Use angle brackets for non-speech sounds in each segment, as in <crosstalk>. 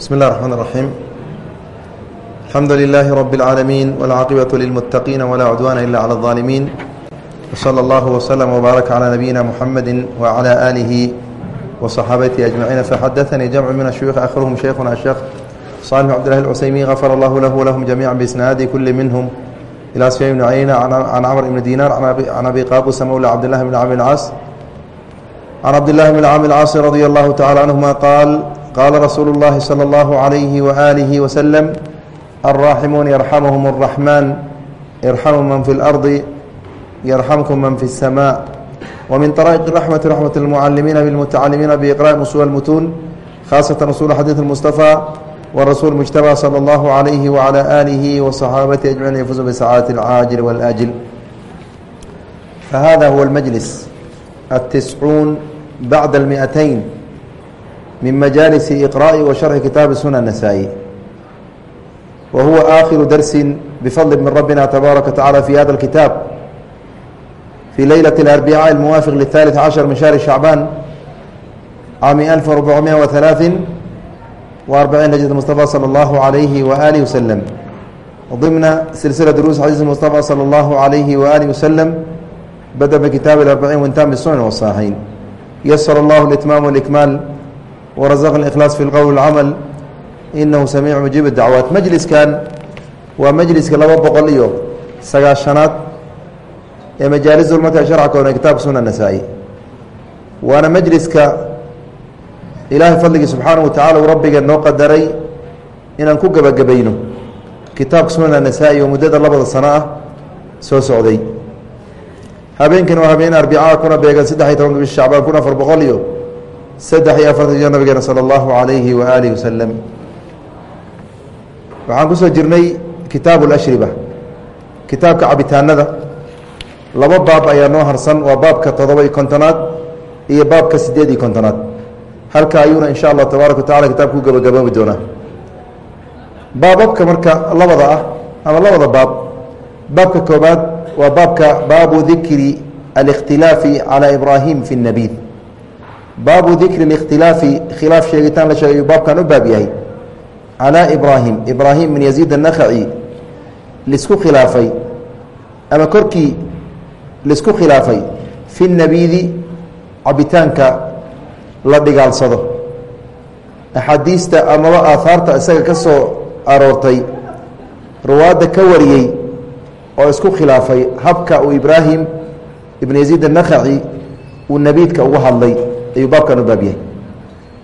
بسم الله الرحمن الرحيم الحمد لله رب العالمين والعاقبة للمتقين ولا عدوان إلا على الظالمين وصلى الله وسلم وبارك على نبينا محمد وعلى آله وصحابته أجمعين فحدثني جمع من الشيوخ آخرهم شيخنا الشيخ صالح عبد الله العسيمي غفر الله له ولهم جميعا بإسناد كل منهم إلى سفيان بن عيينة عن عمر بن دينار عن أبي قابوس مولى عبد الله بن عامر العاص عن عبد الله بن عامر العاص رضي الله تعالى عنهما قال قال رسول الله صلى الله عليه وآله وسلم الراحمون يرحمهم الرحمن ارحموا من في الأرض يرحمكم من في السماء ومن طرائق الرحمة رحمة المعلمين بالمتعلمين بإقراء أصول المتون خاصة أصول حديث المصطفى والرسول المجتبى صلى الله عليه وعلى آله وصحابته أجمعين يفوزوا بسعادة العاجل والآجل فهذا هو المجلس التسعون بعد المئتين من مجالس إقراء وشرح كتاب سنة النسائي وهو آخر درس بفضل من ربنا تبارك وتعالى في هذا الكتاب في ليلة الأربعاء الموافق للثالث عشر من شهر شعبان عام ألف وربعمائة وثلاث وأربعين هجرة المصطفى صلى الله عليه وآله وسلم ضمن سلسلة دروس حديث المصطفى صلى الله عليه وآله وسلم بدأ بكتاب الأربعين وانتهى بالسنن والصحيحين يسر الله الإتمام والإكمال warasaqna ikhlaas fi lqowl walcamal inahu samiicu mujiib dacwaat majliskan waa majliska laba boqol iyo sagaashanaad ee majaalis ulmarka sharca koona kitaabka suna nasaa-i. Waana majliska ilaahay fadligii subxaanahu watacala uu rabbiga noo qadaray inaan ku gebagabayno kitaabka sunana nasaa-i oo muddada labada sano ah soo socday. Habeenkan waa habeen arbicaa kuna beegan saddex iyo tobanka bisha shacbaan kun afar boqol iyo saddex iyo afartan jir nabigeena sala allahu calayhi wa aalihi wasalam waxaan ku soo jirnay kitaabu lashriba kitaabka cabitaanada. Laba baab ayaa noo harsan waa baabka toddoba iyo kontonaad iyo baabka siddeed iyo kontonaad. Halka ayuuna insha allah tabaaraka wa tacala kitaabka ku gabagaboobi doonaa. Baababka marka labada ah ama labada baab baabka koobaad waa baabka baabu dikri alikhtilaafi calaa ibraahim fi اnabiid baabu dikri اlikhtilaafi khilaaf sheegitaan la sheegay baabkan u baab yahay. Calaa ibraahim ibraahim bin yaziid annakhaci lisku khilaafay. Ama korkii lisku khilaafay. Fi nabiidi cabitaanka la dhigaalsado axaadiista amaba aahaarta isaga ka soo aroortay ruwaadda ka wariyey oo isku khilaafay habka uu ibraahim ibn yaziid annakhaci uu nebiidka uga hadlay ayuu baabkan u baab yahay.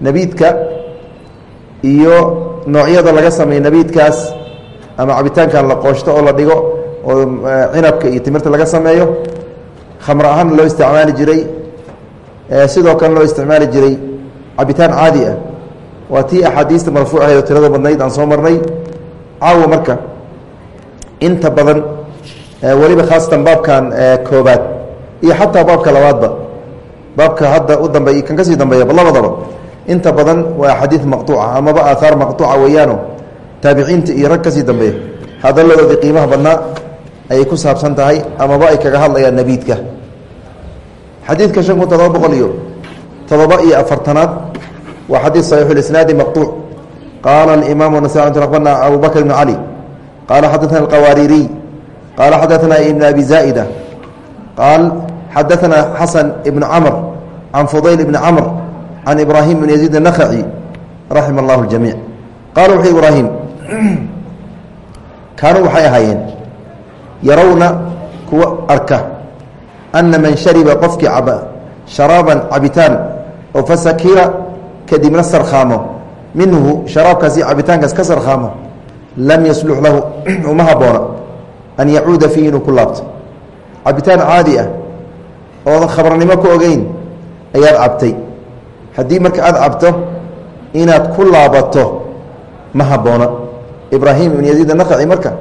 Nebiidka iyo noocyada laga sameeyo nabiidkaas ama cabitaankan la qooshto oo la dhigo oo cinabka iyo timirta laga sameeyo khamr ahaan loo isticmaali jiray. Sidoo kale loo isticmaali jiray cabitaan caadi ah. Waa tii axaadiista marfuucaheed oo tirada badnayd aan soo marnay. Caawa marka inta badan weliba khaasatan baabkan koobaad iyo xataa baabka labaadba baabka hadda u dambeey kan ka sii dambeeyaba labadaba inta badan waa axaadiid maqtuuca amaba aahaar maqtuuca weeyaano taabiciinta iyo rag ka sii dambeeya hadalladoodii qiimaha badnaa ayay ku saabsan tahay amaba ay kaga hadlayaan nebiidka xadiidka shan kun todoba boqol iyo todoba iyo afartanaad waa xadiid saxiixulisnaadi maqtuuc. Qaala alimaamu nasai bna abu bakr ibn cali qaala xadaana alqawaaririy qaala xadaana ibn abi zaa'ida. Qaal xadaana xasan ibn camr can fudayl بن camr can ibraahim بن yaziid anakhaci raxima allahu ljamiic qaala wuxuu ibraahim kaanuu waxay ahaayeen yarawna kuwa arka anna man shariba qofkii caba sharaaban cabitaan oo fasakira kadibna sarkhaamo minhu sharaabkaas iyo cabitaankaas ka sarkhaamo lam yaslux lahu uma habboona an yacuuda fiihi inuu ku laabto cabitaan caadi ah oodan khabranimo ku ogeyn ayaad cabtay. Haddii marka aada cabto inaad ku laabato ma habboona. Ibraahim ibn yaziid anakhaci marka.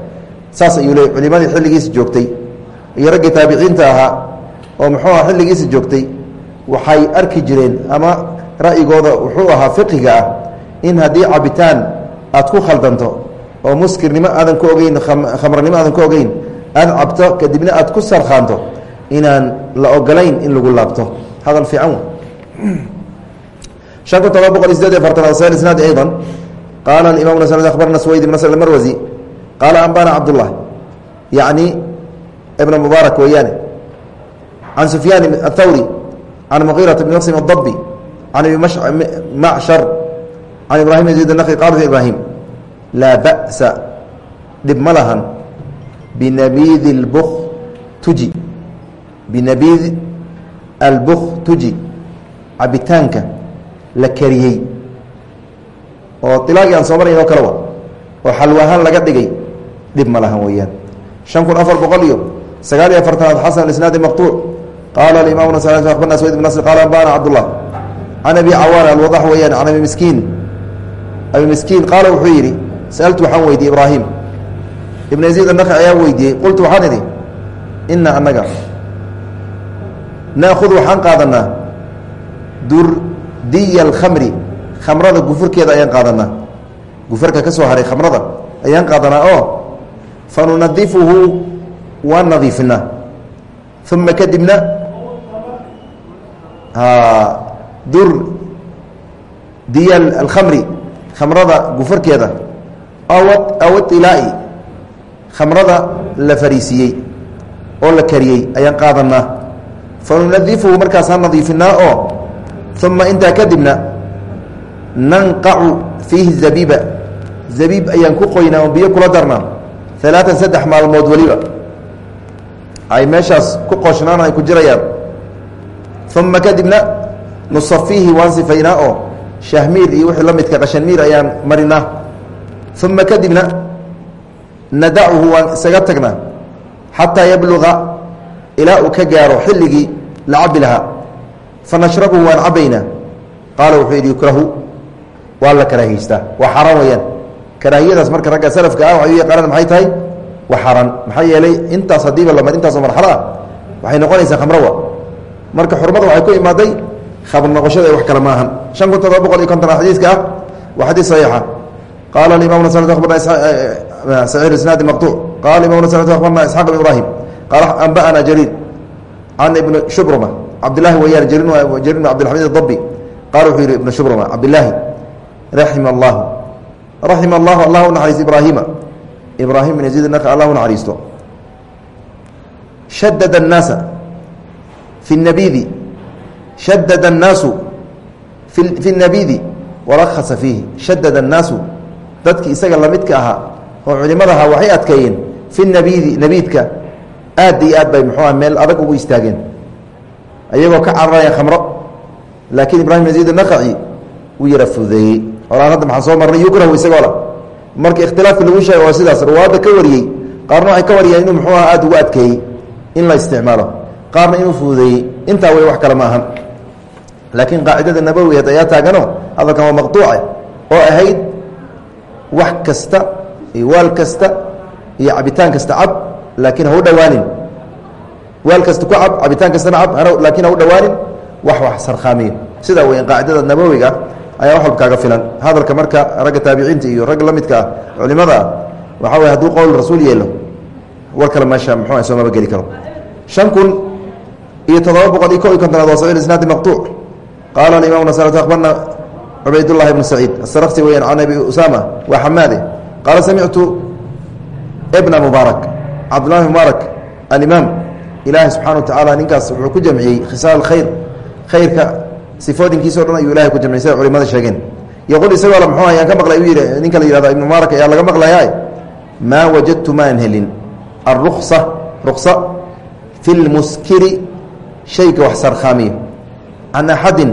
Saas ayuu leey culimadii xilligiisa joogtay. Iyo raggii taabiciinta ahaa oo muxuu aha xilligiisa joogtay waxay arki jireen ama ra'yigooda wuxuu ahaa fiqiga ah in haddii cabitaan aad ku khaldanto oo muskirnimo aadan ku ogeyn khamranimo aadan ku ogeyn aada cabto kadibna aad ku sarkhaanto inaan la ogolayn in lagu laabto hadal fiican شhan kun todoba boqol iyo sideed iyo afartan asnaad ayضا qaala imam abarna swayd ibn nasr marwasi qaala ambana cabdullah yacni ibna mubaarak weeyaane can sufyaan athawri can muqiirata bn maqsim adabi can abi macshar can ibrahim zayd naqi qala ibrahim laa ba'sa dhib ma lahan binabiidi اlbuk tuji binabiid albuk tuji cabitaanka la kariyey oo ilaagii aan soo marayn oo kale wa oo xalw ahaan laga dhigay dhib ma lahan weeyaan شhan kun afar boqol iyo sagaal iyo afartanaad xasan isnaadi maqطuuc qaala imam abarna sweyd bn nasr qaala ambana cabdالlah can abi cawaana alwadax weeyaan can abi miskiin abi miskiin qaala wuxuu yidhi sa'altu waxaan weydiiyey ibraahim ibn yaziid anaqi ayaan weydiiyey qultu waxaan idhi ina anaga naakhud waxaan qaadanaa durdiya alkhamri khamrada gufurkeeda ayaan qaadanaa gufarka ka soo haray khamrada ayaan qaadanaa oo fa nunadifuhu waan nadiifinaa uma kadibna dur diya alkhamri khamrada gufarkeeda aw ilaa'i khamrada la fariisiiyey oo la kariyey ayaan qaadanaa fa nunadifuhu markaasaan nadiifinaa oo uma intaa kadibna nanqacu fiihi zabiiba zabiib ayaan ku qoynaa oo biyo kula darnaa alaaan saddex maalmood weliba ay meeshaas ku qooshnaan ay ku jirayaan uma kadibna nusafiihi waan sifaynaa oo shahmiir iyo wixii la midka qashanmiir ayaan marinaa uma kadibna nadachu waan isaga tagnaa xataa yabluga ilaa uu ka gaaro xilligii la cabi lahaa fanashrabuhu waan cabaynaa qaala wuxuu yidhi yukrahu waa la karaahiystaa waa xaaraan weyaan karaahiyadaas marka ragga salafka ah waxay u yaqaanaan maxay tahay waa xaaraan maxaa yeelay intaas haddiiba lamar intaasoo marxalo ah waxay noqonaysaa khamrowa marka xurmada waxay ku imaaday khamr noqoshada wax kale ma shan kun todoba boqol iyo konton xadiiska ah waa xadiis saxiixa qaala imam abarna saciid isnaadi maqtuuc qala imam abarna isxaaq ibn ibrahim qaala anbaana jariir an ibn shubrma cabdilaahi wayaan jariir cabdilamiid dabi qaal wuxuu yihi ibn shubrma cabdilaahi raxima allahu raxima allahu allah u naxariisto ibraahima ibraahim bin yaziid naka allah u naxariisto shadada annaasa fi nabidi shadada annaasu fi nabidi warakasa fiihi shadada annaasu dadki isaga lamidka ahaa oo culimadaha waxay adkeeyeen fi nabiidi nabiidka aad iyo aad bay muxuu ah meel adag ugu istaageen. Ayagoo ka cararaya khamro. Laakiin ibrahim yaziid naqaci wuu yara fudeeyey. Olaan hadda maxaan soo marnay? Yukrahu isagoo la. Marka ikhtilaafki lagu sheega waa sidaas. Ruwaadda ka wariyey qaarna waxay ka wariyeen inuu muxuu aha aada ugu adkeeyey in la isticmaalo. Qaarna inuu fududeeyey intaa way wax kale ma laakiin qaacidada nabowigeed ayaa taagano hadalkan waa maqduuce oo ahayd wax kasta iyo waal kasta iyo cabitaan kasta cab laakiin ha u dhowaanin waal kasta ku cab cabitaan kastana cab laakiin ha u dhowaanin wax wax sarkhaamiyo sidaa weyan qaacidada nabowiga ayaa wax walba kaaga filan hadalka marka ragga taabiciinta iyo ragga la midka ah culimada ah waxaa wey haduu qowl rasuul yeelo war kale meesha muxuu soo maba geli karo shan kun iyo toddoba boqol iyo ko iyo kontonaad waa saciid isnaadi maqtuuc qaala alimam nasat akhbarna cubaydullahi ibnu saciid asarksi weyaan can abi usama waa xamaade qaala samictu bna mubaarak cabdullahi mubaarak alimaam ilaahi subxana wa tacaala ninkaas wuxuu ku jamciyey khisaal khayr. Khayrka sifooyinkiisao dhan ayuu ilahay ku jamciyey sida culimada sheegeen. Yaqul isagoo le muxuu ayaan ka maqlay u yidhi ninka la yihahdo ibnu mubaarak ayaa laga maqlayaa. Maa wajadtu maan helin. Alruksa ruksa fi lmuskiri shayga wax sarkhaamiyo can axadin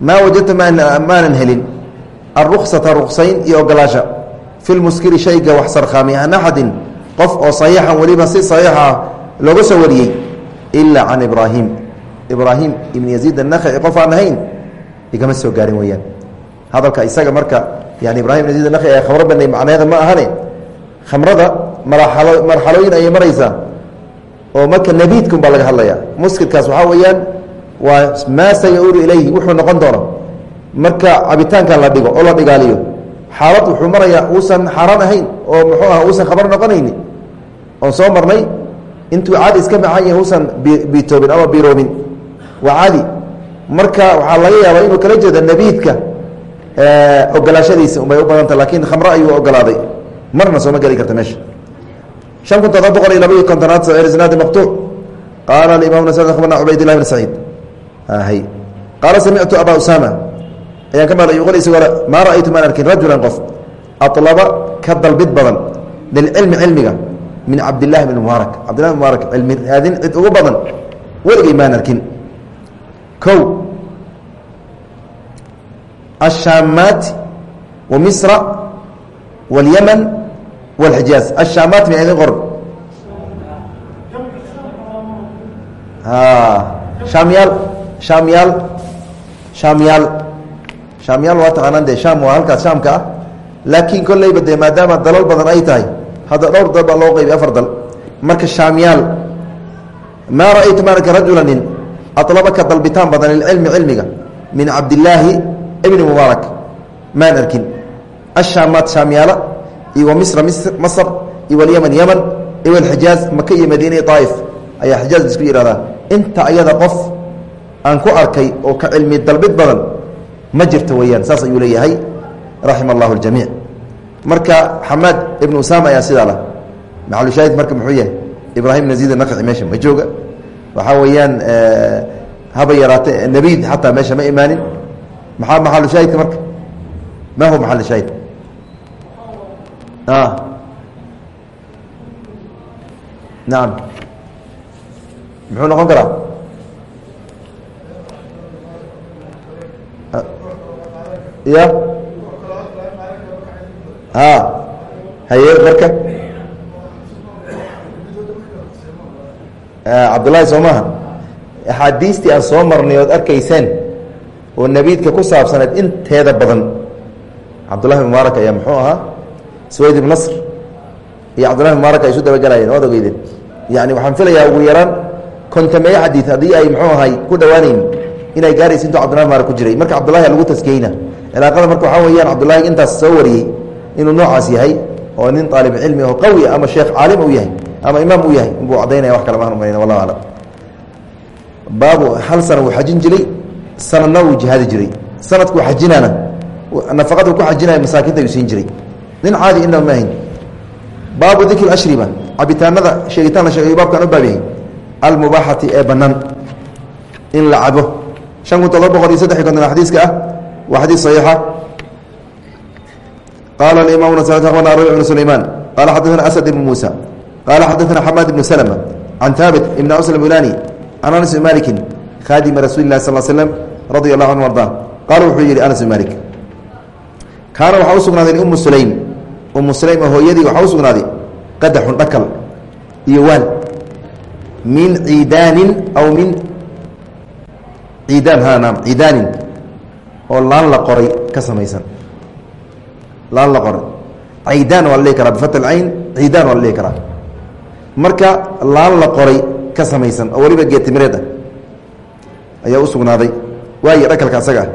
maa wajadtu maanan helin. Alruksata ruksayn iyo ogolaasha. Fi lmuskiri shayga wax sarkhaamiya. Can axadin qof oo saxiixan weliba si saxiixa looga soo wariyey ilaa can ibraahim. Ibraahim ibn yaziid annakhaci qof aan ahayn igama soo gaarin weyaan hadalka isaga marka yani ibrahim ibn yaziid annakhaci ee khamro banay macneeda ma ahane. Khamrada maralo marxalooyin ayay maraysaa oo marka nabiidkun baa laga hadlaya muskirkaas waxaa weeyaan waa maa sayauuru ilayhi wuxuu noqon doono. Marka cabitaankan la dhigo oo la dhigaaliyo xaalad wuxuu marayaa uusan xaaraan ahayn oo muxuu aha uusan khamro noqonayni. Oon soo marnay intuu caadi iska macaan yahay uusan biitoobin ama biroobin waa caadi. Marka waxaa laga yaabaa inuu kala jeeda nabiidka ogolaashadiisa. Unbay u badanta laakiin khamro ayuu ogolaaday. Marna sooma geli karta meesha. شhan kun todoba boqol iyo laba iyo kontonaad isnaadi maqtuuc. Qaala imam abarna cubayd lah bn saciid. Qaala samictu aba usama ayaan ka maqlay yuqol isagoo maa ra'aytu maan arkin rajulan qof aطlaba ka dalbid badan lilcilmi cilmiga min cabdillahi bn mubaarak cabdillahi bn mubaarak cilmi raadin cid ugu badan weligay maan arkin o الشhaamaati wa misra wاlymn wاlxijaaz الشhaamaat ma idin qor shaamyaal shaamyaal shaamyaal shaamyaal waa taqaanaan dee shaam waa halkaas shaamka ah laakiin kolleyba dee maadaama dalal badan ay tahay hadda dhowr dal baa loo qeybiy afar dal. Marka shaamyaal maa ra'aytu maarka rajula nin alaba ka dalbitaan badan lilcilmi cilmiga min cabdillaahi ibni mubaarak. Maan arkin ashaamaat shaamyaala iyo wa misra masr iyo walyman yeman iyo walxijaaz maka iyo madiina iyo aaif ayaa xijaaz isku yihahdaa inta ayada qof aan ku arkay oo ka cilmi dalbid badan ma jirto weeyaan saas ayuu leeyahay raxima allahu marka xamaad ibnu usaama ayaa sidaa lah maxalushaahid marka muxuu yahay ibraahim naziid naqci meesha ma jooga. Waxaa weeyaan haba yaraate nebid xataa meesha ma imaanin. Maxaa maxalu shaahidka marka? Ma huwa maxal shaahid? Nacam muxuu noqon karaa ya a haye marka? Cabdullaahi soo maaha axaadiistii aan soo marnay ood arkayseen oo nebiidka ku saabsaneed inteeda badan cabdullahi bin ayaa muxuu ahaa? Swayd ibn nasr. Iyo cabdullahi bin mubaarak ay isu dabagalayeen waad ogeydeen. Yani waxaan filayaa ugu yaraan kontameeye xadiid haddii ay muxuu ahay ku dhowaanayn inay gaaraysa intuu cabdullahi mubaarak ku jiray. Marka cabdullahi lagu taskeyna cilaaqada marka waxaa weeyaan cabdullahi intaas soo wariyey inuu noocaas yahay oo nin aalib cilmi oo qawi ama sheekh caalim uu yahay ama imaam uu yahay inbuu cadaynaya wax kale maan umayn wallahu aclam. Baabu hal sana wuu xajin jiray sanadna wuu jihaadi jiray. Sanadkuu xajinaana nafaqada ku xajinaya masaakinta ayuu siin jiray. Nin caadi ina ma baabu dikri ashriba cabitaanada sheegitaan la sheegayo baabkan u baab almubaaxati ee bannaan in la cabo. Shan kun todoba boqol iyo saddex iyo konton xadiiska ah waa xadiis saxiixa qaala imam akhbarna rabi bn sulayman qala xadaثna asad ibn muusa qala xadaثna xamaad ibnu slma can haabit ibn asl mulani can anas bn maliki khadima rasuuli lah sal slm radi allahu anhu arda qaala wuxuu yihi anas bn malik kaana waxaa u sugnaaday umu sulaym umu sulaym oo hooyadii waxaa u sugnaaday qadaxun dhakal iyo waal min ciidaanin aw min ciidaan ha naam ciidaanin oo laan la qoray ka samaysan. Laan la qoray. Ciidaan waa la dhihi karaa bifat alcayn ciidaan waa la dhihi karaa. Marka laan la qoray ka samaysan oo weliba geetimireed ah ayaa u sugnaaday waayo dhakalka asaga ah.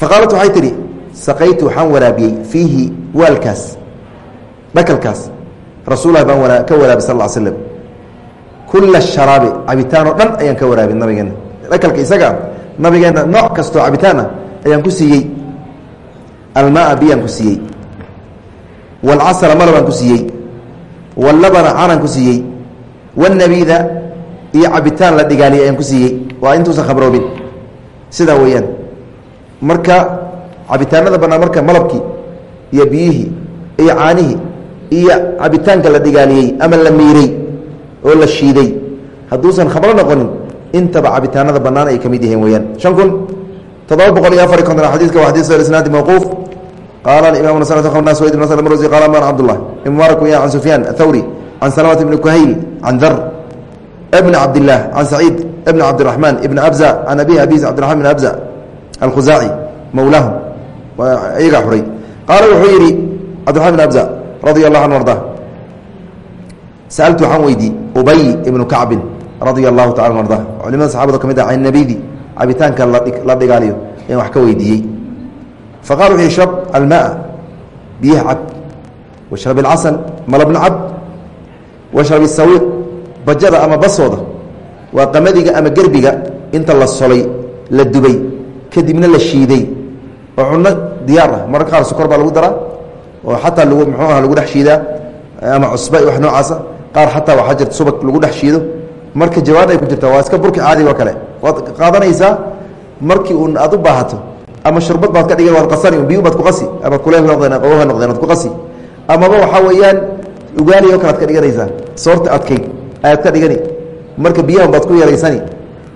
Fa qaalat waxay tidhi saqaytu waxaan waraabiyey fiihi waalkaas dhakalkaas. Rasuulah baan wa ka waraabi sal l slm kula sharaabi cabitaan oo dhan ayaan ka waraabin nabigeena. Dhakalka isaga nabigeena nooc kastoo cabitaan ah ayaan ku siiyey. Almaaa biyaan ku siiyey. Waalcasra malabaan ku siiyey. Wallabana canaan ku siiyey. Wاnabiida iyo cabitaan la dhigaaliyay ayaan ku siiyey. Waa intuusan khabroobin sidaa weeyaan. Marka cabitaanada bannaan marka malabkii iyo biyihii iyo caanihii iyo cabitaanka la dhigaaliyey ama la miiray oo la shiiday hadduusan khamro noqonin intaba cabitaanada bannaan ay ka mid yihiin weyaan shan kun toddoba boqol iyo afar konton xadidka waa xadis isnaadi mawquuf. Qaala imam mrsi qala mar cabdullah mubarak weyan can sufyaan athawri can salamata ibni kuhayl can dar bn cabdillaah can saciid bn cabdiraxmaan ibn abza can abihi abis cabdiraxman bn abza alkhuzaaci mowlaahum iyagaa xuray. Qaala wuxuu yidhi cabdiraxman bn abza radia allahu anhu arda saaltu waxaan weydii ubay ibnu kacbin radia allahu taala an arda culimada saxabada ka mid ah nabidi cabitaanka la dhigaaliyo ayaan wax ka weydiiyey. Faqala wuxuu ishrab almaa biyaha cab washrab alcasal malabna cab washrab isawiiq bajada ama basooda waa qamadiga ama gerbiga inta la solay la dubay kadibna la shiiday. Oo cunno diyaar ah mararka qaar sokor baa lagu daraa oo xataa lagu muxuu aha lagu dhex shiidaa ama cusba wax noocaasa qaar xataa waxaa jirta subag lagu dhex shiido marka jawaan ay ku jirta waa iska burki caadiga oo kale. Waad qaadanaysaa markii uun aad u baahato ama shurbad baad ka dhigan waad qasani biyu baad ku qasi ama kuleel noqdeen qaboha noqdeen waad ku qasi. Amaba waxaa weeyaan ugaali oo kale ad ka dhiganaysaa soorta adkayd ayaad ka dhigani. Marka biyahan baad ku yaraysani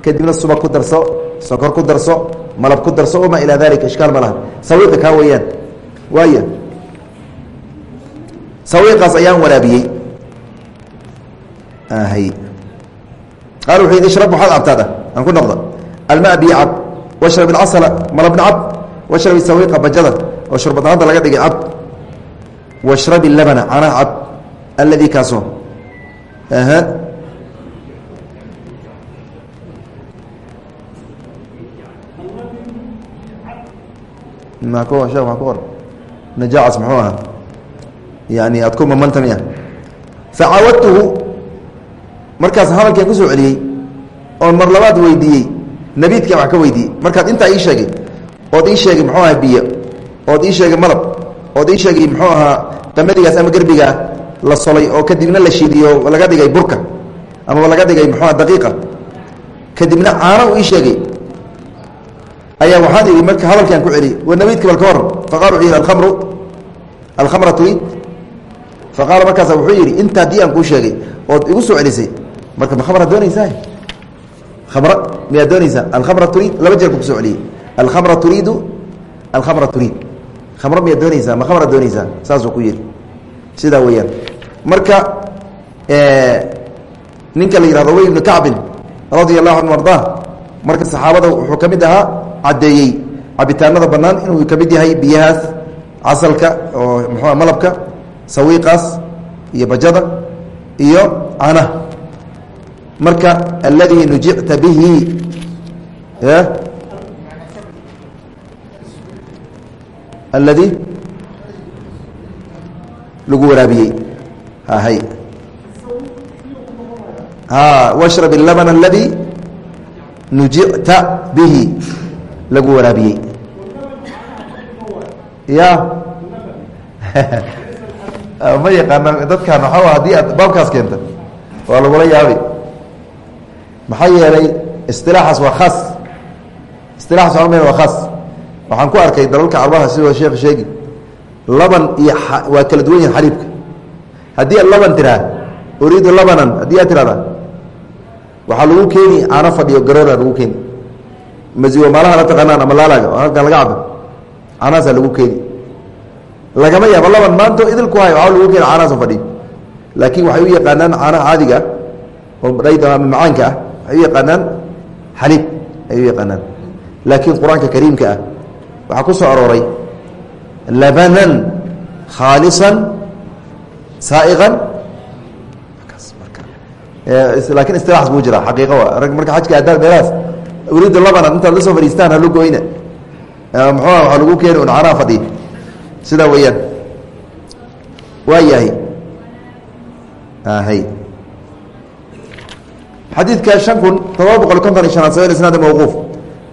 kadibna subag ku darso sokor ku darso malab ku darso wamaa ilaa dalika ishkaal ma laha. Sawiiqa kaa weeyaan. Waaya sawiiqaas ayaan waraabiyey qaal wuxuu yidhi ishrab waxaad cabtaada aan ku noqda almaa biyo cab washrab ilcasala malabna cab washrab isawiiqa bajada oo shurbadnaanta laga dhigay cab washrab ilabana canaha cab alladii kaasoo aha ma ku shee maa ku qor najacas muxuu ahaa yani aad ku mamantamiya facaawadtuhu markaas hadalkian ku soo celiyey oon mar labaad weydiiyey nabiidkan wax ka weydiiyey. Markaad intaa ii sheegay ood ii sheegay muxuu ahaa biyo ood ii sheegay malab ood ii sheegay muxuu ahaa qamadigaas ama gerbigaa la solay oo kadibna la shiidiyo laga dhigay burka amaba laga dhigay muxuuha daqiiqa. Kadibna caano uu ii sheegay. Ayaa waxaan idhi marka hadalkaan ku celiyey wa nabiidka bal ka waran faqala wuxuu yidhi alkamru alkhamra turiid faqaala markaasa wuxuu yidhi inta haddii aan kuu sheegay ood igu soo celisay marka ma khamra doonaysaa khamra miyaad doonaysaa alkhamra turiid laba jeer buu ku soo celiyey. Alkhamra turiidu alkhamra turiid. Khamro miyaad doonaysaa ma khamra doonaysaa saasuu ku yidhi. Sidaa weeyaan. Marka ninka la yihahdo wey ibnu kacbin radia anhu ardaa marka saxaabada wuxuu ka mid ahaa caddeeyey. Cabitaanada bannaan inuu ka mid yahay biyahaas casalka oo muxua malabka sawiiqaas iyo bajada iyo canaha marka alladii nujicta bihi alladii lagu waraabiyey. Hay. Washrab اlabn اladii nujicta bihi. Lagu waraabiyey. Ya? <laughs> Ma yaqaana dadkan waxaa haddii aad baabkaas keenta waa lagula yaabay maxaa yeelay? Isilaaxaas waa khaas isilaaxaas waa meel waa khaas waxaan ku arkay dalalka carbaha sidoo sheekh sheegi. Laban iyo waa kala duwan yihiin xaliibka haddii aad laban tiraa uriidu labanan haddii aad tirahda waxaa lagu keeni caano fadhiyo garoora lagu keeni. Masiwo maalaha la taqaanaan ama laalaga halkan laga cabo caanahaasaa lagu keeni. Lagama yaabo laban maanto idilku hay waa lagu keeni caanahaasoo fadhiyo laakiin waxay u yaqaanaan caanaha caadiga ah oo dhayda ama macaanka ah waxay u yaqaanaan xaliib ay u yaqaanaan laakiin qur'aanka kariimka ah waxaa ku soo arooray labanan khaalisan saaiqan. Laakiin istilaas buu jira xaqiiqa wa marka xajka aadaan meelahaas uriidu labanan intaad la soo fadhiistaan halu goyna muxuua waxaa lagu keeni un caanaha fadhiya sidaa weeyaan. Waa yahay. Hay xadiidka شhan kun todoba boqol konton iyo شhanaad sab isnaad mawquuf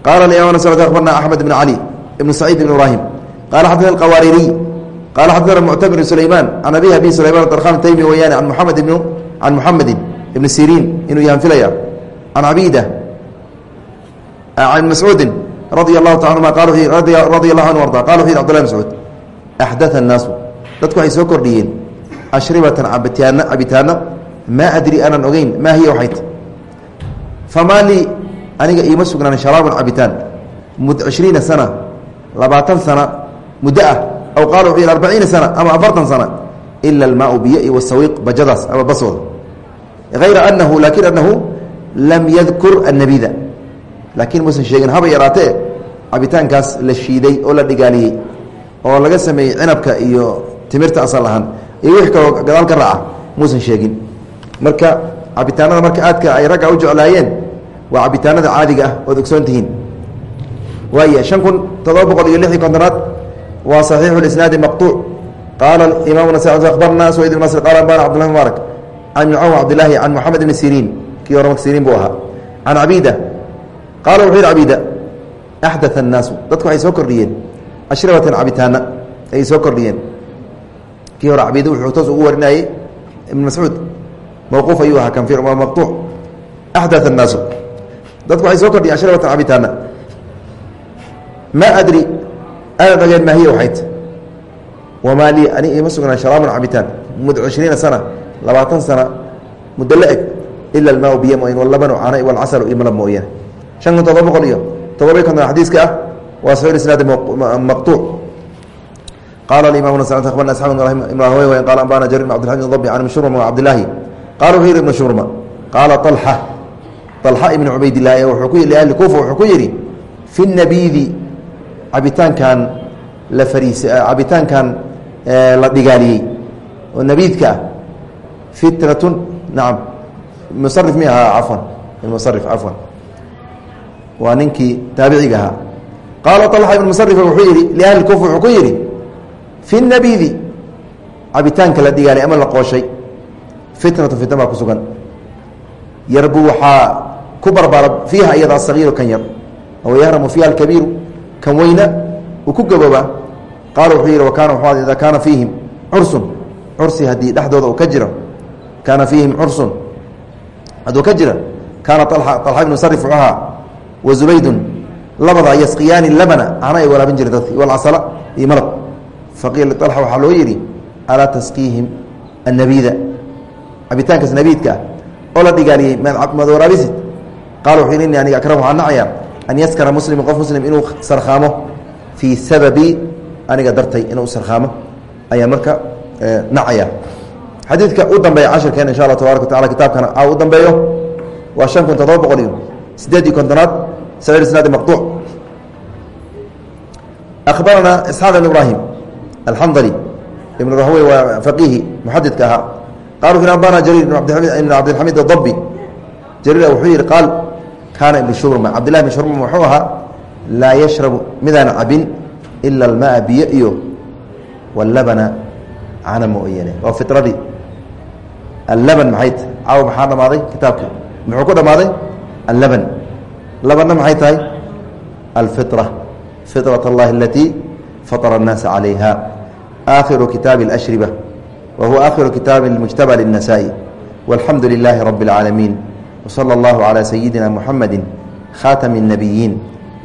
qaala imam abarna axmed bn cali ibn saciid ibn ibrahim qala xadana اqawaaririy qala xadana muctamir sulayman can abi abi sulayman darkhan taymi weyaan an muamed ibn can muxamedi ibn siriin inuu yahan filaya can cabida can mascuudi radia allahu ta anuma radia allahu anhu arda qala wuxu yhi abdullah mascuud axdaa الnaasu dadku waxay soo kordhiyeen ashribatan cabitaano cabitaano maa adri aanan ogeyn maa hiya waxayt famaa lii aniga iima sugnaan sharaabun cabitaan mud cishriina sana labaatan sana muddo ah aw qaala wuxuu yidhi arbaciina sana ama afartan sana ila almaau biyo iyo wasawiiq bajadaas ama basooda. Hayra anahu laakin anahu lam yadkur annabida. Laakiin muusan sheegin haba yaraatee cabitaankaas la shiiday oo la dhigaaliyey oo laga sameeyey cinabka iyo timirta asal ahaan iyo wix kaloo gadaal ka raaca muusan sheegin. Marka cabitaanada marka aadka ay ragga u jeclaayeen waa cabitaanada caadiga ah ood ogsoon tihiin. Waaya shan kun todoba boqol iyo lix iyo kontonaad waa saxiixu isnaadi maqtuuc. Qaala imaam abarna swayd ibn nasr qala ambana cbdullah mubaarak can ibni cawm cabdilaahi can moxamed ibni siriin kii hore marka siriin buu ahaa. Can cabida qaala wuxuu yidhi cabida axdaa annaasu. Dadku waxay soo kordhiyeen. Ashrabatan cabitaana ayay soo kordhiyeen. Kii hore cabiida wuxuu toos ugu warinayey ibn mascuud. Mawquuf ayuu ahaa kanfir waa maqtuuc. Axdaa annaasu dadku waxay soo kordhiyeen ashrabatan cabitaana maa adri ana dhageen maahiya waxayt. Wamaa lii ani ima sugnaa sharaaban cabitaan. Mud cishriina sana labaatan sana muddo la eg. Ila almaa biyo mooyan walabanu cana walcasalu iyo malab mooyane shan kun todoba boqol iyo todoba konton xadiiska ah waa saxiix isnaadi maqtuuc. Qala imam abarna asxab imrahawy qala ambana jarir bn abdilhamid dabi can ibn shurma cabdilaahi qala wuxuu yihi ibn shurma qaala alxa alxa ibn cubaydillahi wuxuu ku yii ahli kuufa wuxuu ku yidhi fi nabiidi cabitaankan la fariis cabitaankan la dhigaaliyey oo nabiidka. Ah fitratun nacam musarif mi ahaa cafwan musarif cafwan waa ninkii taabiciga ahaa. Qaala alxa ibn musarif wuxuu yihi liahli kuufa wuxuu ku yidhi fi nabidi cabitaanka la dhigaalay ama la qooshay. Fitnatu fitna baa ku sugan. Yarbu waxaa ku barbaara fiiha iyada asagiiru kan yar. Yahramu fiiha alkabiiru kan weyna uu ku gaboobaa. Qaala wuxuu yidhi wakaana wxu ida kaana fiihim cursun. Cursi haddii dhexdooda uu ka jiro. Kaana fiihim cursun. Hadduu ka jira kaana alxa ibnu sarif ahaa wa zubaydun. Labada yasqiyaani labana cana ay walaabin jireen dadki walcasala iyo malab. Faqiila alxa waxaa loo yidhi alaa tasqiihim annabida cabitaankaas nabiidka ah. Oo la dhigaaliyey maad waraabisid qala wuxuu inni aniga akrahu waxaan nacayaa an yaskara muslimu qof muslim inuu sarkhaamo fii sababi aniga dartay inuu sarkhaamo ayaa marka nacaya xadiidka u dambeeya cashirkeena insha allah tabarak wa kitaabkana a u dambeeyo waa shan kun toddoba boqol iyo sideed iyo kontonaad saciid isnaadi maqtuuc akhbaranaa isxaaq ibn ibraahim alxandali ibn rahwey waa faqiihi muxadidka ahaa qalu in abana jariir ibn cabdilxamiid adabi jariir wuxuu yihi qaal kaana ibn shurma cabdillahi ibn shurma muxuu ahaa laa yashrabu midaan cabin ila almaa biyo iyo walabana cana mooyane waa firadii allaban maxay tahay? Caaw maxaa dhamaaday? Kitaabka muxuu ku dhammaaday allaban. Labanna maxay tahay? Alfira firat allahi alatii fatara annaasa calayha aakhiru kitaabi alashriba. Wa aakhiru kitaabi mujtaba linnasaai walxamdu lilaahi rabbi اlcaalamiin wslى اllahu عalى sayidina muxamadi khatami الnabiyiin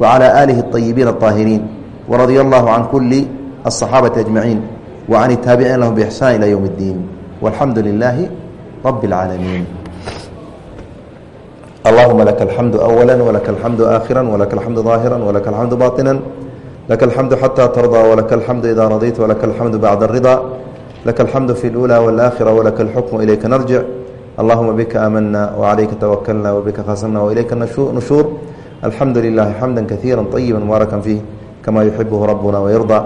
wعalى alihi الطayibiin الطaahiriin wradia اllahu can kuli الصaxaabaةi أجmaciin وcan الtaabiciin lahum bإxsaan ilى ywm اddiin walxamdu lilaahi rabi اlcaalamiin اللهma لك الحمد أولا ولك الحمد آخرا ولك الحمد ظاهرا ولك الحمد باطنا لك الحمد حتى ترضى ولك الحمد إذا رضيت ولك الحمد بعد الرضا لك الحمد في الأولى والآخرة ولك الحكم إليك نرجع اللهم بك آمنا وعليك توكلنا وبك خاصمنا وإليك النشور الحمد لله حمدا كثيرا طيبا مباركا فيه كما يحبه ربنا ويرضى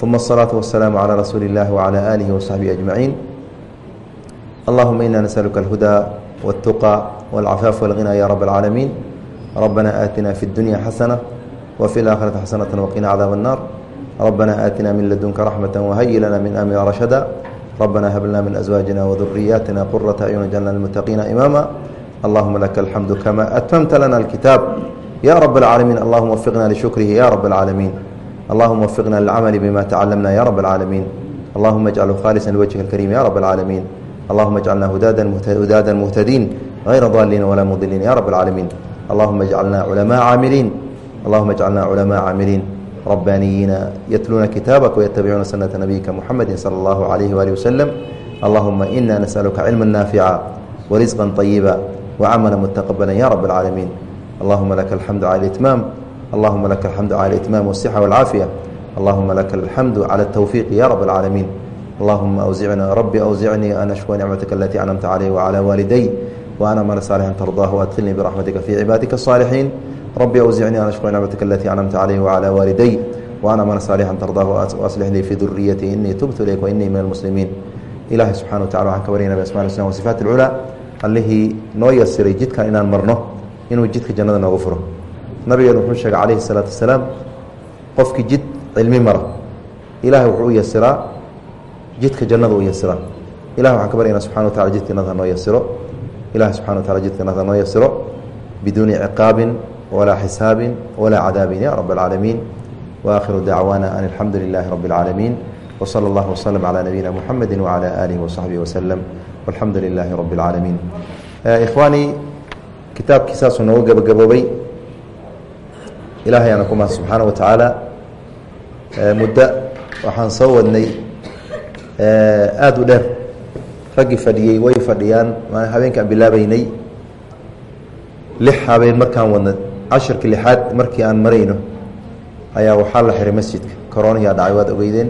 ثم الصلاة والسلام على رسول الله وعلى آله وصحبه أجمعين اللهم إنا نسألك الهدى والتقى والعفاف والغنى يا رب العالمين ربنا آتنا في الدنيا حسنة وفي الآخرة حسنة وقنا عذاب النار ربنا آتنا من لدنك رحمة وهيئ لنا من أمرنا رشدا ربنا هب لنا من أزواجنا وذرياتنا قرة أعين واجعلنا للمتقين إماما اللهم لك الحمد كما أتممت لنا الكتاب يا رب العالمين اللهم وفقنا لشكره يا رب العالمين اللهم وفقنا للعمل بما تعلمنا يا رب العالمين اللهم اجعله خالصا لوجهك الكريم يا رب العالمين اللهم اجعلنا هدادا مهتدين غير ضالين ولا مضلين يا رب العالمين اللهم اجعلنا علماء عاملين اللهم اجعلنا علماء عاملين ربانيين يتلون كتابك ويتبعون سنة نبيك محمد صلى الله عليه وآله وسلم اللهم إنا نسألك علما نافعا ورزقا طيبا وعملا متقبلا يا رب العالمين اللهم لك الحمد على الإتمام اللهم لك الحمد على الإتمام والصحة والعافية اللهم لك الحمد على التوفيق يا رب العالمين اللهم أوزعنا ربي أوزعني أن أشكر نعمتك التي أنمت علي وعلى والدي وأنا من صالحا ترضاه وأدخلني برحمتك في عبادك الصالحين ربي أوزعني أن أشكر نعمتك التي أنمت علي وعلى والدي وأنا من صالحا ترضاه وأصلح لي في ذريتي إني تبت إليك وإني من المسلمين إلهي سبحانه وتعالى waxaan ka baryana بأسماء الحسنى وصفات العلى allihii noo yasiray jidkan inaan marno inuu jidka jannada noogu furo nabigeenu wuxuu sheegay calayhi الsalaatu wasalaam qofkii jid cilmi mara ilahay wuxuu u yasiraa jidka jannada u yasiraa ilahi waxaan ka baryana subxana wa tacala jidka jannada noo yasiro ilahi subxana wa tacala jidka jannada noo yasiro biduuni ciqaabin walaa xisaabin walaa cadaabin ya rab اlcaalamiin waakhiru dacwaana an alxamdu lilaahi rabbi اlcaalamiin wsala allah wslm calaa nabiyina muxamedi wcala aalihi wasaxbihi waslem walxamdu lilaahi rabbi اlcaalamiin ikhwaanii kitaabkii saasuu noogu gebagaboobay ilaahay aana ku mahad subxaana wa tacaala muddo waxaan soo wadnay aada u dheer raggii fadhiyey way fadhiyaan habeenkaan bilaabeynay lix habeen markaan wadna cashirkii lixaad markii aan marayno ayaa waxaa la xiray masjidka. Coroniyaa dhacay waad ogeydeen.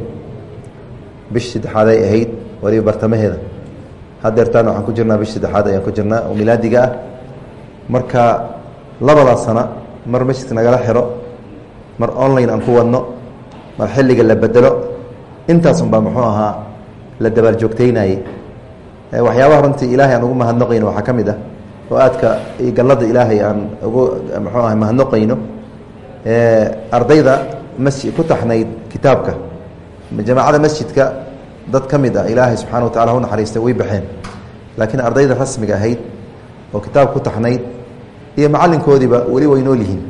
Bish saddexaad ay ahayd waliba bartamaheeda. Hadeertaan waxaan ku jirnaa bish saddexaad ayaan ku jirnaa oo milaadiga ah. Marka labadaas sana mar masjidka nagala xiro mar online aan ku wadno mar xilliga la bedelo intaasunbaa muxuu ahaa la dabaal joogteynayey waxyaabaha runtii ilaahay aan ugu mahadnaqayno waxaa ka mid ah oo aadka gallada ilaahay aan ugu muxuu aha mahadnaqayno ardayda masji ku taxnayd kitaabka. Jamaacada masjidka dad ka mid ah ilaahay subxana wa tacala hu naxariistay way baxeen. Laakiin ardayda rasmiga ahayd oo kitaab ku taxnayd iyo macallinkoodiiba weli way nool yihiin.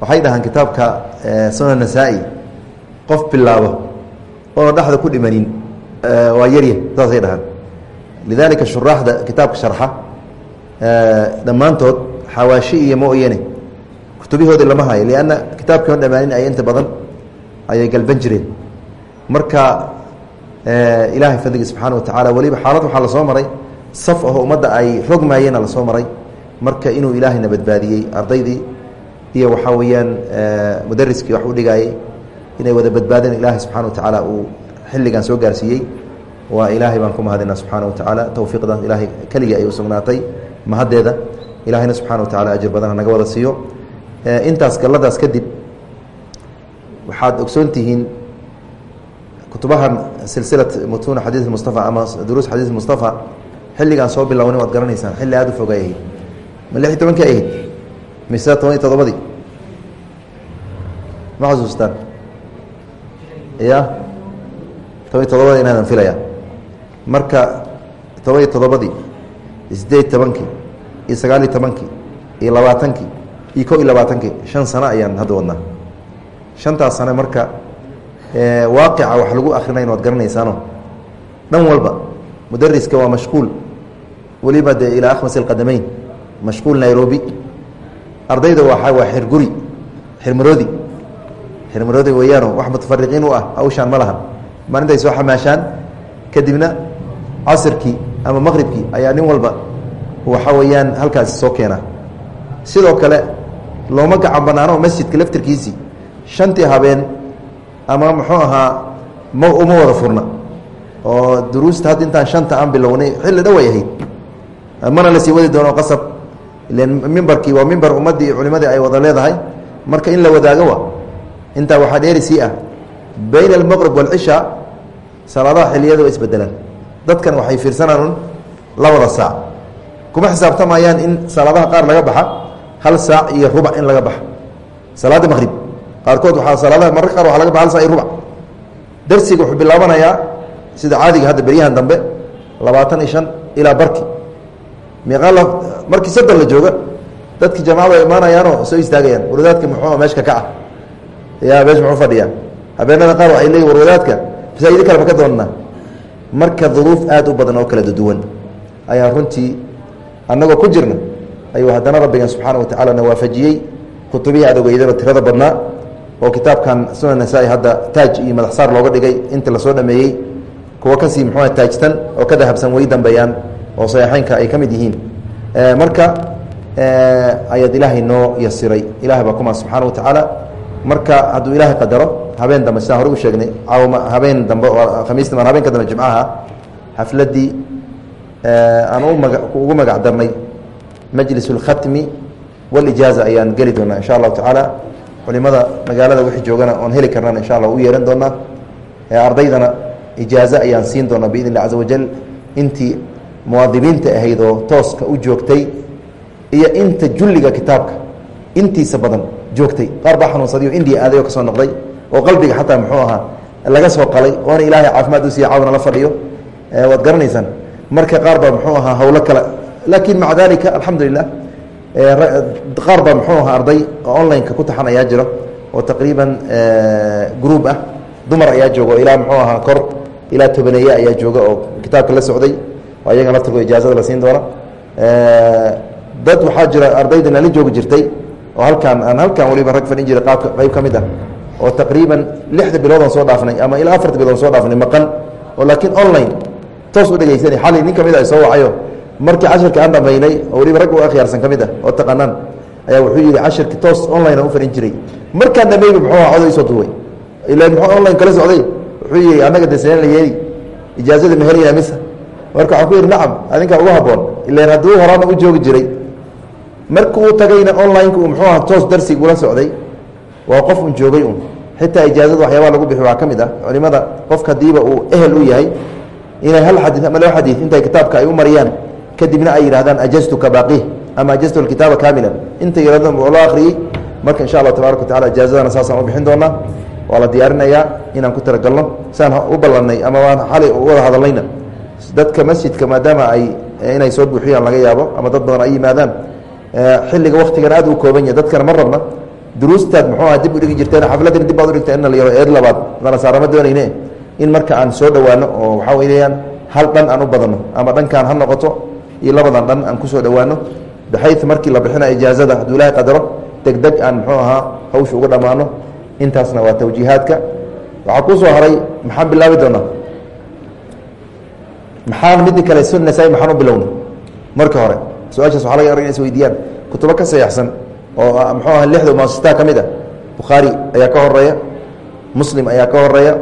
Waxay dhahaan kitaabka sunan nasaa-i qof bilaabo oona dhexda ku dhimanin waa yarya saasay dhahaan. Lidalika shuraaxda kitaabka sharxa dhammaantood xawaashi iyo mooyane kutubihoodii lama hayo lianna kitaabkii on dhamaanin ay inta badan ayay galban jireen. Marka ilaahay fadligi subxaana wa tacaala weliba xaalad waxaa la soo maray saf aho ummadda ay rogmaayena la soo maray. Marka inuu ilaahayna badbaadiyey ardaydii iyo waxaa weeyaan mudariskii wax u dhigaayey inay wada badbaadeen ilaahay subxana wa tacaala uu xilligan soo gaarsiiyey. Waa ilaahay baan ku mahadinaa subxaana wa tacaala towfiiqdaas ilaahay keligii ay u sugnaatay mahaddeeda ilaahayna subxana wa tacala ajir badan naga wada siiyo. Intaas galladaas kadib waxaad ogsoon tihiin kutubahan silsilat mutuuna xadiid mustafa ama duruus xadiid mustafa xilligaan soo bilownay waad garanaysaan xilli aada u fogay ahayd ma lix iyo tobankii ahayd? Mise toban iyo todobadii ma xasuustaan ya toban iyo todobadii inaadan filaya marka toban iyo todobadii sideed tobankii iyo sagaal iyo tobankii iyo labaatankii iyo ko iyo labaatankii shan sano ayaan hadda wadnaa. Shantaas sane marka waaqica wax lagu akrinayna waad garanaysaano dhan walba mudariska waa mashquul. Weliba dee ilaa akhmas alqadameyn mashquul nairobi. Ardayda waa waa xirguri xirmaroodi xirmaroodi weeyaano wax mutafariqiin u ah hawshaan ma lahan maalintay soo xamaashaan. Kadibna casirkii ama maqribkii ayaa nin walba waxa weeyaan halkaasi soo keena. Sidoo kale looma gacan banaano masjidka laftirkiisii. Shantii habeen ama muxuu ahaa ma uma wada furna. Oo duruusta hadda intaan shanta aan bilownay xilli dhoway ahayd. Mana la sii wadi doono qasab. Ilan mimbarkii waa mimbar ummaddii iyo culimadii ay wada leedahay. Marka in la wadaago wa intaa waxaa dheeri sii ah. Bayna almaqrib waalcishaa salaadaha xiliyada waa isbedelaan dadkan waxay fiirsanaan labada saac. kuma xisaabtamayaan in salaadaha qaar laga baxa hal saac iyo rubac in laga baxa. Salaada maqrib qaarkood waaa salaadaha mararka qaar waa laga baxa hal sac iyo rubac darsiga wuxuu bilaabanayaa sida caadiga hadda beryahan dambe labaatan iyo shan ilaa barki. Meeqaa la markii soddon la jooga dadkii jamacadu ay imaanayaanoo soo istaagayaan warwadaadka muxuu meeshka ka ah. Ya meesha muxuu fadhiyaa. Habeenada qaar waxay leeyihiin warwadaadka masaajidi kale ma ka doonnaa marka duruuf aad u badan oo kala duwan ayaa runtii annagoo ku jirna ayuu haddana rabbigan subxaana wa tacala na waafajiyey kutubihii aad ogeydaba tirada badnaa oo kitaabkan sunan nasaa-i hadda taaj iyo madax saar looga dhigay inta la soo dhameeyey kuwa ka sii muxuua taajtan oo ka dahabsan way dambeeyaan oo saxiixeynka ay ka mid yihiin. Marka ayaad ilaahay noo yasiray ilahay baa kuma subxaana wa tacaala marka hadduu ilaahay qadaro habeen dambe sidaan hore u sheegnay caawma habeen dambe oo khamiista maan habeenka dambe jimcaha xafladdii aan umaga ugu magac darnay majlis اlkhatmi walijaaza ayaan geli doonaa insha allahu tacaala. Culimada magaalada wixii joogana oon heli karnana insha allah u yeehan doonaa. Ardaydana ijaaze ayaan siin doonaa biidn اllah caza wajal intii muwaadibiinta ahayd oo tooska u joogtay iyo inta julliga kitaabka intiisa badan joogtay qaar baa xanuunsadayo indiya aaday oo ka soo noqday oo qalbiga xataa muxuu ahaa laga soo qalay oona ilaahay caafimaad u siiya la fadhiyo waad garanaysaan marka qaar baa muxuu ahaa hawlo kale. Laakiin maca dalika alxamdu lilah qaar baa muxuu ahaa arday oo online-ka ku taxan ayaa jiro oo taqriiban gruub ah. Dumar ayaa jooga oo ilaa muxuu ahaa kor ilaa tobaneeye ayaa jooga oo kitaabka la socday oo ayagan laftirkoo ijaazada la siin doona dad waxaa jira ardayda nala joogi jirtay oo halkaan aan halkaan waliba rag fadhin jiray qaabka qayb ka mid ah oo taqriiban lixda bilood aan soo dhaafnay ama ilaa afarta bilood aan soo dhaafnay maqan oo laakiin online toos u dhegeysanay xali nin ka mid ah soo wacayo markii cashirka aan dhamaynay oo waliba rag u akhyaarsan ka mid ah oo taqaanaan ayaa wuxuu yidhi cashirki toos online aan u fadhin jiray. Markaan dhamayba muxuu aha coday soo duway. Ilaan muxuu online kala socday? Wuxuu yidhi annaga de seen la yeeli ijaazada ma helayaa mise marka waxaan ku yidhi nacam adinkaa ugu habboon ilaan hadduu horaana u joogi jiray marka uu tagayna online-ka uu muxuu aha toos darsiga ula socday. Waa qof un joogay un. Xitaa ijaazada waxyaabaa lagu bixi waxaa ka mid ah. Culimada qofka hadiiba uu ehel u yahay inay hal xadii ama laba xadii intay kitaabka ay u mariyaan kadibna ay yidhahdaan ajaztuka baaqih ama ajaztu alkitaaba kaamilan inta yihahdan oo loo akhriyey marka insha allah tabaaraka watacala ijaazadana saasaan u bixin doonaa. Waa la diyaarinayaa inaan ku talagalno saan u ballannay ama waan xalay wada hadalnayna. Dadka masjidka maadaama ay inay soo buuxiyaan laga yaabo ama dad badan ay yimaadaan xilliga waktigan aad u kooban yahay dadkana ma rabna. Duruustaad muxuu aha dib u jirteen xafladina dib baad u dhigteen in la yaro eed labaad. Danasaarama doonayne? In marka aan soo dhowaano oo waxaa weeyaan hal dhan aan u badanno ama dhankaan ha noqoto iyo labadan dhan aan ku soo dhowaano baxayd markii la bixina ijaazada hadduu ilaahay qadaro deg deg aan muxuu ahaa hawsha uga dhammaano. Intaasna waa tawjiihaadka. Waxaa soo haray maxaan bilaabi doonaa? Maxaan midi kale sunasa maxaan u bilowna? Marka hore su'aashaas waxa laga yaaba ina is weydiiyaan kutubo ka sayaxsan oo muxuu aha lixda muasastaa ka mid ah bukhaari ayaa ka horreeya muslim ayaa ka horreeya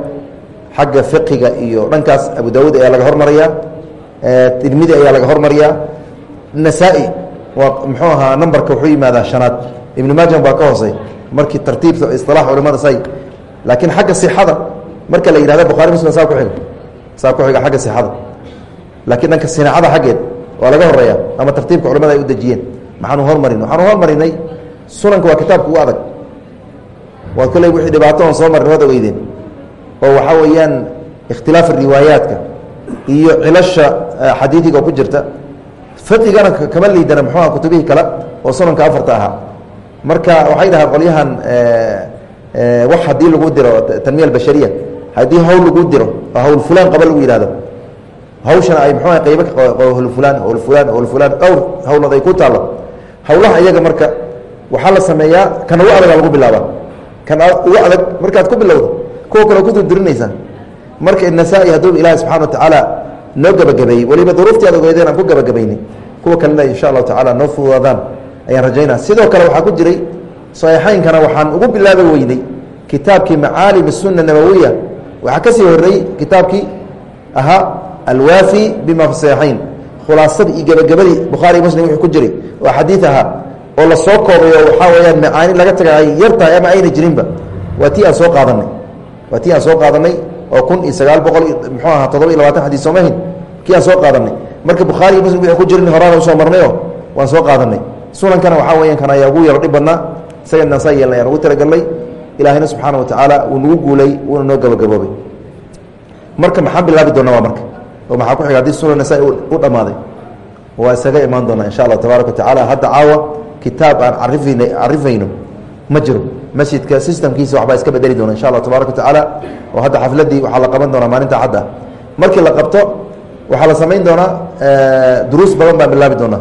xagga fiqiga iyo dhankaas abu daawuud ayaa laga hormarayaa tirmidi ayaa laga hormariyaa nasaa-i waa muxuu ahaa numberka wuxuu yimaadaa shanaad ibnu maajan baa ka hoosey markii tartiibta isilaax culimada say laakiin xagga sixada marka la yihahda bukhari muslim saa ku xiga saa ku xiga xagga sixada laakiin dhanka sinaacada xaggeed waa laga horreeya ama tartiibka culimada ay u dejiyeen. Maxaanu hormarin waxaanu hormarinay sunanka waa kitaabka ugu adag. Waa kolley wixii dhibaato oon soo marrin waad ogeydeen oo waxaa weeyaan ikhtilaaf riwaayaadka iyo cilasha xadiidiga oo ku jirta. Fiqigana kama liidana muxuu aha kutubihii kale oo sunanka afarta ahaa. Marka waxay dhahaan qolyahan wax haddii lagu diro tanmiya albashariya haddii hawl lagu diro oo hawl fulaan qaba lagu yihahdo hawshana ay muxuu aha qaybo fulaan hawl fulaan dhowr hawlood ay ku taallo. Hawlaha iyaga marka waxaa la sameeyaa kan ugu adagaa lagu bilaaba kan ugu adag markaad ku bilowdo kuwa kale ku durdurinaysaa marka nasaa-i hadduu ilaahi subxana wa tacaala noo gabagabeeyey weliba duruuftii ad ogeydeen aan ku gabagabaynay kuwa kalena insha allahu tacala noo fududaadaan ayaan rajaynaa. Sidoo kale waxaa ku jiray saxiixaynkana waxaan ugu bilaabi weynay kitaabkii macaalim الsuna nabawiya. Waxaa ka sii horeeyey kitaabkii ahaa alwaafi bima fi saxiixayn. Khulaasadii iyo gebagabadii bukhaari muslim wuxuu ku jiray. Oo xadiid ahaa oo la soo koobayo waxaa weeyaan macaani laga taga ay yar tahay ama ayna jirinba. Waa tii aan soo qaadanay. Waa tii aan soo qaadanay oo kun iyo sagaal boqol muxuu ahaa toddoba iyo labatan xadiis soomahin kii aan soo qaadanay. Marka bukhaari iyo muslim wuxuu ku jirin horaana u soo marnayo waan soo qaadanay. Sunankana waxaa weeyaan kan ayaa ugu yaro dhib badnaa. Isagana saa yeelna ayaan oo maxaa ku xiga haddii sunan nasaa u dhammaaday? Waa isaga imaan doonaa insha allah tabaaraka wa tacaala hadda caawa kitaab aan arifayn carifayno ma jiro. Masjidka systemkiisa waxbaa iska bedeli doona insha allah tabaaraka wa tacaala oo hadda xafladii waxaa la qaban doonaa maalinta cadda markii la qabto waxaa la samayn doonaa duruus badan baan bilaabi doonaa.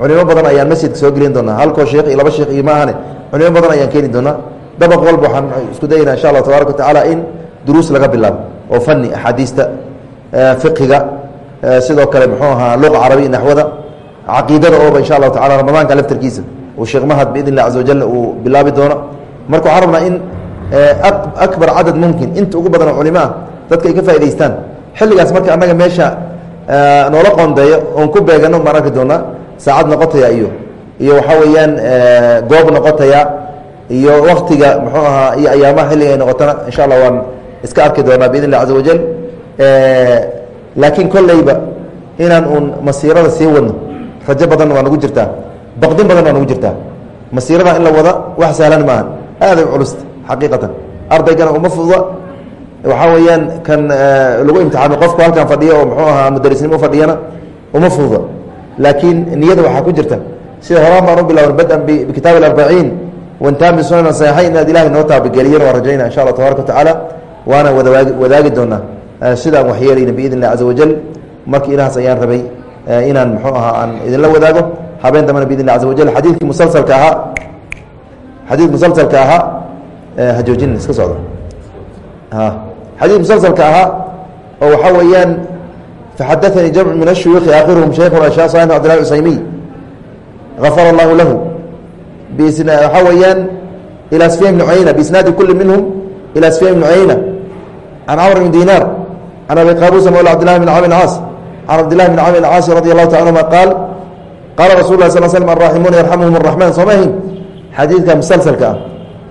Culimo badan ayaan masjidka soo gelin doonaa. Halkoo sheekh iyo laba sheekh iyo ma ahane culimo badan ayaan keeni doonaa. Dabaq walba waxaan isku dayaynaa insha allah tabaaraka wa tacaala in duruus laga bilaabo oo fani axaadiista fiqiga sidoo kale muxuu ahaa luqa carabi naxwada caqiidada ooba insha allahu tacala ramadaanka laftarkiisa uu sheekh mahad biidn illah caza wajal uu bilaabi doono. Marka waxaan rabnaa in akbar cadad mumkin inta ugu badan oo culimo dadka ay ka faa'idaystaan. Xilligaas marka annaga meesha noola qoondeeyo oon ku beegano baan arki doonaa saacad noqotaya iyo iyo waxaa weeyaan goob noqotaya iyo waktiga muxuu ahaa iyo ayaamaha xilliga ay noqotona insha allah waan iska arki doonaa biidn illah caza wajal laakiin kolleyba inaan uun masiirada sii wadno rajo badan waa nagu jirtaa baqdin badan waa nagu jirtaa. Masiirada in la wada wax sahlan maaha aaday u xaqiiqatan. Ardaygana uma fududa. Waxaa weeyaan kan lagu imtixaamay qofku halkan fadhiyo oo muxuu ahaa mudarisnimo fadhiyana uma fududa. Laakiin niyada waxaa ku jirta. Sida horaan baan u bilaaban badan bikitaab alarbaciin wantaami sunan saxiixayn inaad ilahay noo taabageliyan waa rajayna insha allah tabaraka watacaala waana wadawaagi wadaagi doonaa sidaan waxyeelayna biidn illah caza wajal marka ilahaas ayaan rabay inaan muxuu ahaa aan idinla wadaago. Habeen dambana biidn illah caza wajal xadiidkii musalsalka ahaa xadiid musalsalka ahaa hajoojin iska socdo. Xadiid musalsalka ahaa oo waxaa weeyaan faxadaanii jamcu min ashuyuuki aakhiruhum shaykhuna sheekh salih abdillah cusaymiy gafara allahu lahu waxaa weeyaan ilى sfyan bn cuyayna biisnaadi kuli minhum ilى sfyan bn cuyayna can camr bn dinar can abi qabusa mawla cbdillahi bn camr caas can cabdillahi bn camr caasi radi allahu ta anhuma qaal qaala rasul lah sal slm araaximuuna yarxamuhum الraxman soo mahin xadiidka musalsalka ah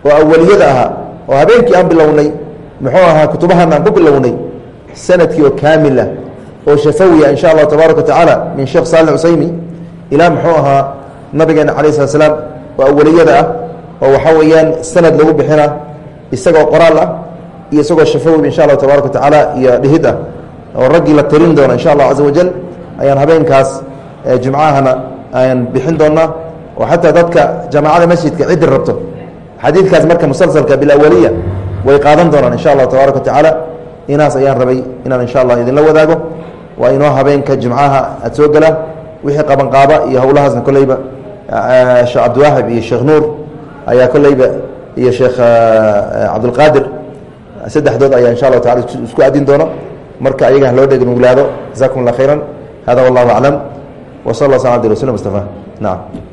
oo awaliyada ahaa oo habeenkii aan bilownay muxuu ahaa kutubahan aan ku bilownay sannadkii oo kaamil ah oo shafawiya in sha allahu tabaaraka watacaala min sheekh salix cusaymi ilaa muxuu ahaa nabigeena calayi slat slaam oo awaliyada ah oo waxaa weeyaan sanad iyo isagoo shafawi insha allahu tabaaraka watacaala iyo dhihid ah oo raggii la tirin doona insha allah caza wajal ayaan habeenkaas jumcahana ayaan bixin doonaa. Oo xataa dadka jamaacada masjidka ciddi rabto xadiidkaas marka musalsalka bilawaliya way qaadan doonaan insha allahu tabaaraka watacaala inaas ayaan rabay inaan insha allah idinla wadaago. Waa inoo habeenka jumcaha aad soo gelaa wixii qabanqaaba iyo howlahaasna koleyba sheekh cabdiwaahib iyo sheekh nuur ayaa koleyba iyo sheekh cabdulqaadir saddexdood ayaa insha allahu taala isku adin doono. Marka ayaga loo dheg nuglaado jasakum allah khayra hada wallahu aclam wa sal la sl abdi rasul mustafa. Nacam